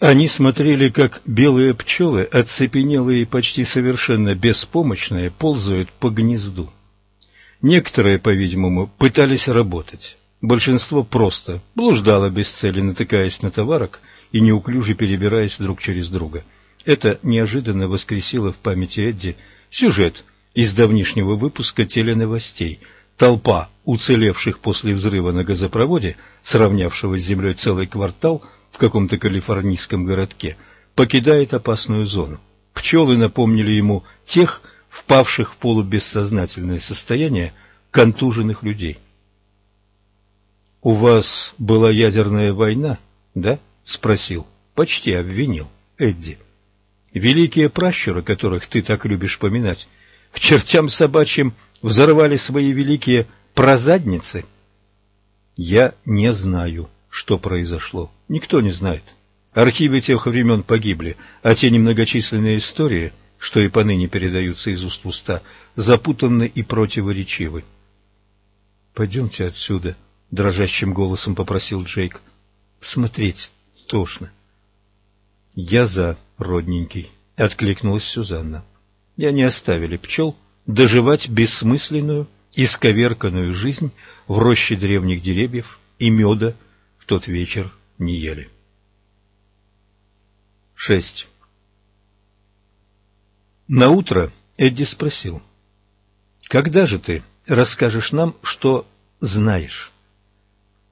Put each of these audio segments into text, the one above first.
Они смотрели, как белые пчелы, оцепенелые и почти совершенно беспомощные, ползают по гнезду. Некоторые, по-видимому, пытались работать. Большинство просто блуждало без цели, натыкаясь на товарок и неуклюже перебираясь друг через друга. Это неожиданно воскресило в памяти Эдди сюжет из давнишнего выпуска теленовостей. Толпа уцелевших после взрыва на газопроводе, сравнявшего с землей целый квартал – в каком-то калифорнийском городке, покидает опасную зону. Пчелы напомнили ему тех, впавших в полубессознательное состояние, контуженных людей. «У вас была ядерная война, да?» — спросил, почти обвинил Эдди. «Великие пращуры, которых ты так любишь поминать, к чертям собачьим взорвали свои великие прозадницы?» «Я не знаю», что произошло. Никто не знает. Архивы тех времен погибли, а те немногочисленные истории, что и поныне передаются из уст в уста, запутанны и противоречивы. «Пойдемте отсюда», — дрожащим голосом попросил Джейк. «Смотреть тошно». «Я за, родненький», — откликнулась Сюзанна. И они оставили пчел доживать бессмысленную, исковерканную жизнь в роще древних деревьев и меда, тот вечер не ели. 6. На утро Эдди спросил, «Когда же ты расскажешь нам, что знаешь?»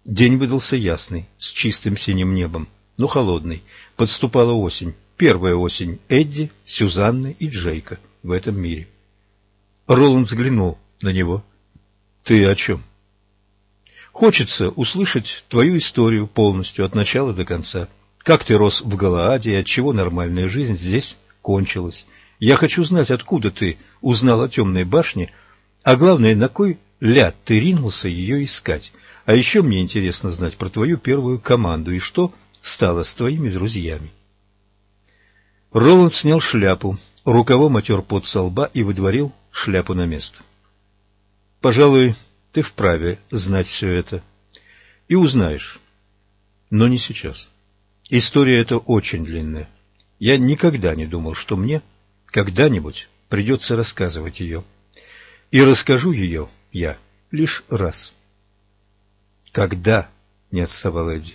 День выдался ясный, с чистым синим небом, но холодный. Подступала осень, первая осень Эдди, Сюзанны и Джейка в этом мире. Роланд взглянул на него. «Ты о чем?» Хочется услышать твою историю полностью, от начала до конца. Как ты рос в Галааде и отчего нормальная жизнь здесь кончилась. Я хочу знать, откуда ты узнал о темной башне, а главное, на кой ляд ты ринулся ее искать. А еще мне интересно знать про твою первую команду и что стало с твоими друзьями. Роланд снял шляпу, рукавом отер пот со лба и выдворил шляпу на место. Пожалуй, ты вправе знать все это. И узнаешь. Но не сейчас. История эта очень длинная. Я никогда не думал, что мне когда-нибудь придется рассказывать ее. И расскажу ее я лишь раз. Когда? — не отставал Эдди.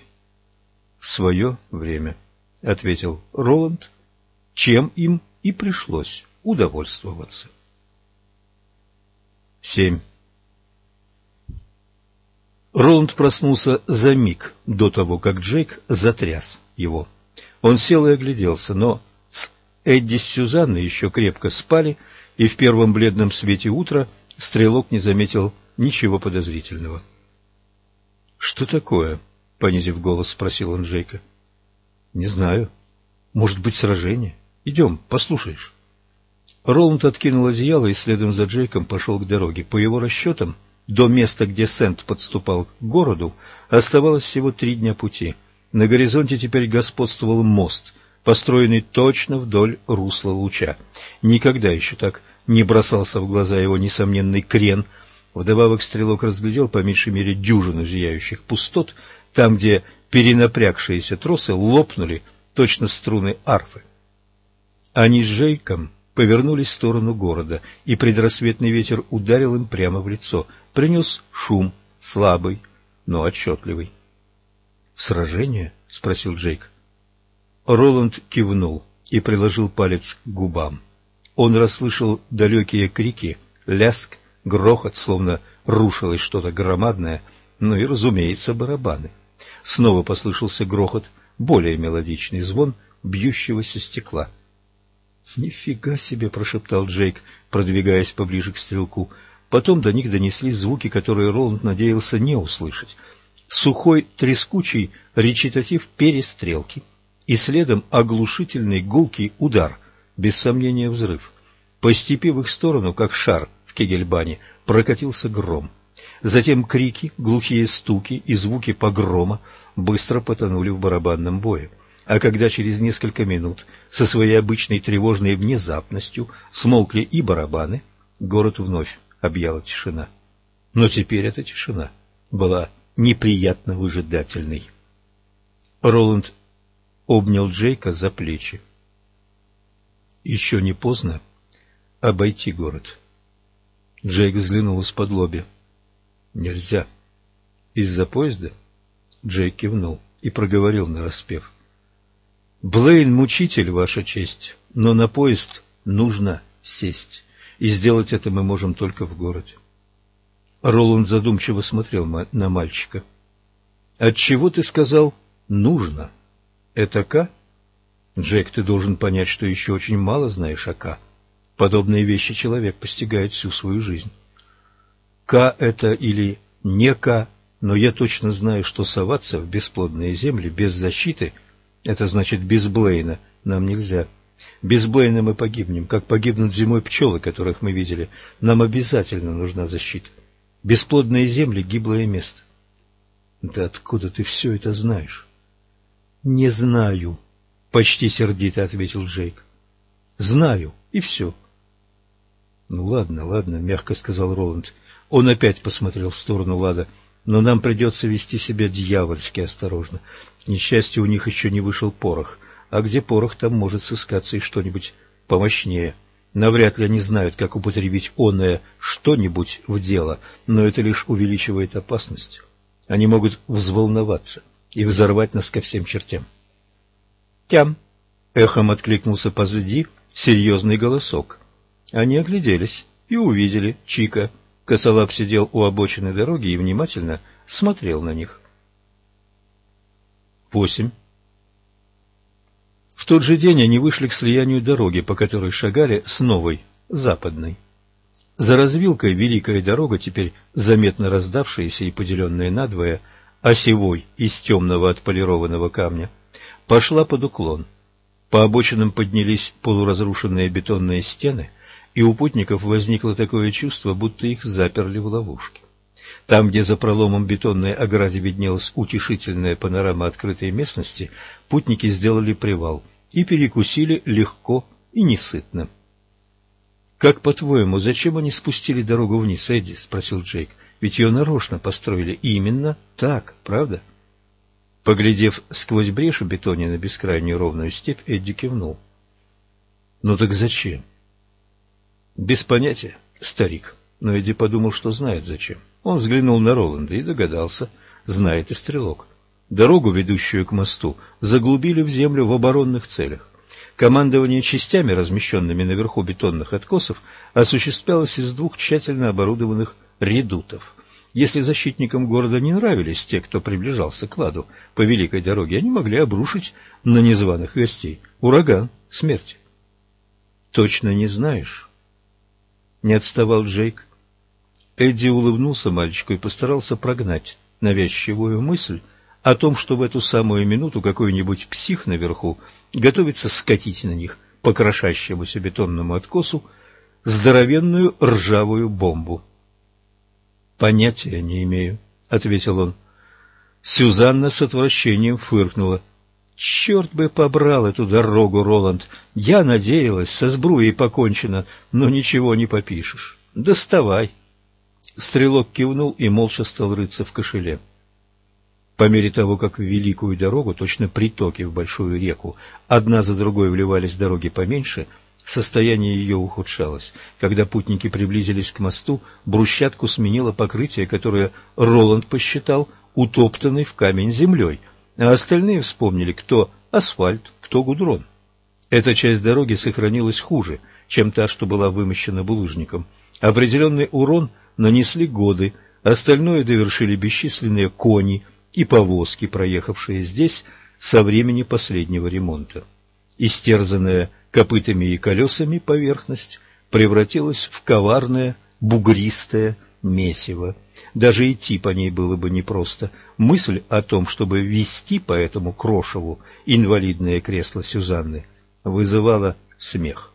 — В свое время, — ответил Роланд, чем им и пришлось удовольствоваться. Семь. Роланд проснулся за миг до того, как Джейк затряс его. Он сел и огляделся, но с Эдди с Сюзанной еще крепко спали, и в первом бледном свете утра стрелок не заметил ничего подозрительного. — Что такое? — понизив голос, спросил он Джейка. — Не знаю. Может быть, сражение? Идем, послушаешь. Роланд откинул одеяло и следом за Джейком пошел к дороге. По его расчетам, до места, где Сент подступал к городу, оставалось всего три дня пути. На горизонте теперь господствовал мост, построенный точно вдоль русла луча. Никогда еще так не бросался в глаза его несомненный крен. Вдобавок стрелок разглядел по меньшей мере дюжину зияющих пустот, там, где перенапрягшиеся тросы лопнули точно струны арфы. Они с Жейком повернулись в сторону города, и предрассветный ветер ударил им прямо в лицо — принес шум, слабый, но отчетливый. «Сражение?» — спросил Джейк. Роланд кивнул и приложил палец к губам. Он расслышал далекие крики, ляск, грохот, словно рушилось что-то громадное, ну и, разумеется, барабаны. Снова послышался грохот, более мелодичный звон бьющегося стекла. «Нифига себе!» — прошептал Джейк, продвигаясь поближе к стрелку. Потом до них донеслись звуки, которые Роланд надеялся не услышать. Сухой, трескучий речитатив перестрелки и следом оглушительный гулкий удар, без сомнения взрыв. По степи в их сторону, как шар в Кегельбане, прокатился гром. Затем крики, глухие стуки и звуки погрома быстро потонули в барабанном бое. А когда через несколько минут со своей обычной тревожной внезапностью смолкли и барабаны, город вновь объяла тишина. Но теперь эта тишина была неприятно выжидательной. Роланд обнял Джейка за плечи. Еще не поздно обойти город. Джейк взглянул из-под лобья. Нельзя. Из-за поезда? Джейк кивнул и проговорил нараспев. Блейн мучитель, ваша честь, но на поезд нужно сесть, и сделать это мы можем только в городе. Роланд задумчиво смотрел на мальчика. Отчего ты сказал «нужно»? Это К? Джек, ты должен понять, что еще очень мало знаешь о К. Подобные вещи человек постигает всю свою жизнь. К это или не К, но я точно знаю, что соваться в бесплодные земли без защиты, это значит без Блейна, нам нельзя. Без Блейна мы погибнем, как погибнут зимой пчелы, которых мы видели. Нам обязательно нужна защита. Бесплодные земли — гиблое место. Да откуда ты все это знаешь? Не знаю, — почти сердито ответил Джейк. Знаю, и все. Ну ладно, ладно, — мягко сказал Роланд. Он опять посмотрел в сторону Лада. Но нам придется вести себя дьявольски осторожно. К несчастью, у них еще не вышел порох. А где порох, там может сыскаться и что-нибудь помощнее. Навряд ли они знают, как употребить оное что-нибудь в дело, но это лишь увеличивает опасность. Они могут взволноваться и взорвать нас ко всем чертям. «Тям!» — эхом откликнулся позади серьезный голосок. Они огляделись и увидели Чика. Косолап сидел у обочины дороги и внимательно смотрел на них. Восемь. В тот же день они вышли к слиянию дороги, по которой шагали с новой, западной. За развилкой великая дорога, теперь заметно раздавшаяся и поделенная надвое, осевой из темного отполированного камня, пошла под уклон. По обочинам поднялись полуразрушенные бетонные стены, и у путников возникло такое чувство, будто их заперли в ловушке. Там, где за проломом бетонной огради виднелась утешительная панорама открытой местности, путники сделали привал и перекусили легко и несытно. «Как, по-твоему, зачем они спустили дорогу вниз, Эдди?» — спросил Джейк. «Ведь ее нарочно построили именно так, правда?» Поглядев сквозь брешь в бетоне на бескрайнюю ровную степь, Эдди кивнул. «Ну так зачем?» «Без понятия, старик». Но Эдди подумал, что знает зачем. Он взглянул на Роланда и догадался, знает и стрелок. Дорогу, ведущую к мосту, заглубили в землю в оборонных целях. Командование частями, размещенными наверху бетонных откосов, осуществлялось из двух тщательно оборудованных редутов. Если защитникам города не нравились те, кто приближался к ладу по великой дороге, они могли обрушить на незваных гостей ураган смерти. Точно не знаешь? Не отставал Джейк. Эдди улыбнулся мальчику и постарался прогнать навязчивую мысль о том, что в эту самую минуту какой-нибудь псих наверху готовится скатить на них по крошащемуся бетонному откосу здоровенную ржавую бомбу. «Понятия не имею», — ответил он. Сюзанна с отвращением фыркнула. «Черт бы побрал эту дорогу, Роланд! Я надеялась, со сбруей покончено, но ничего не попишешь. Доставай!» Стрелок кивнул и молча стал рыться в кошеле. По мере того, как в великую дорогу, точно притоки в большую реку, одна за другой вливались дороги поменьше, состояние ее ухудшалось. Когда путники приблизились к мосту, брусчатку сменило покрытие, которое Роланд посчитал утоптанной в камень землей, а остальные вспомнили, кто асфальт, кто гудрон. Эта часть дороги сохранилась хуже, чем та, что была вымощена булыжником. Определенный урон нанесли годы, остальное довершили бесчисленные кони – и повозки, проехавшие здесь со времени последнего ремонта. Истерзанная копытами и колесами поверхность превратилась в коварное, бугристое месиво. Даже идти по ней было бы непросто. Мысль о том, чтобы вести по этому крошеву инвалидное кресло Сюзанны, вызывала смех.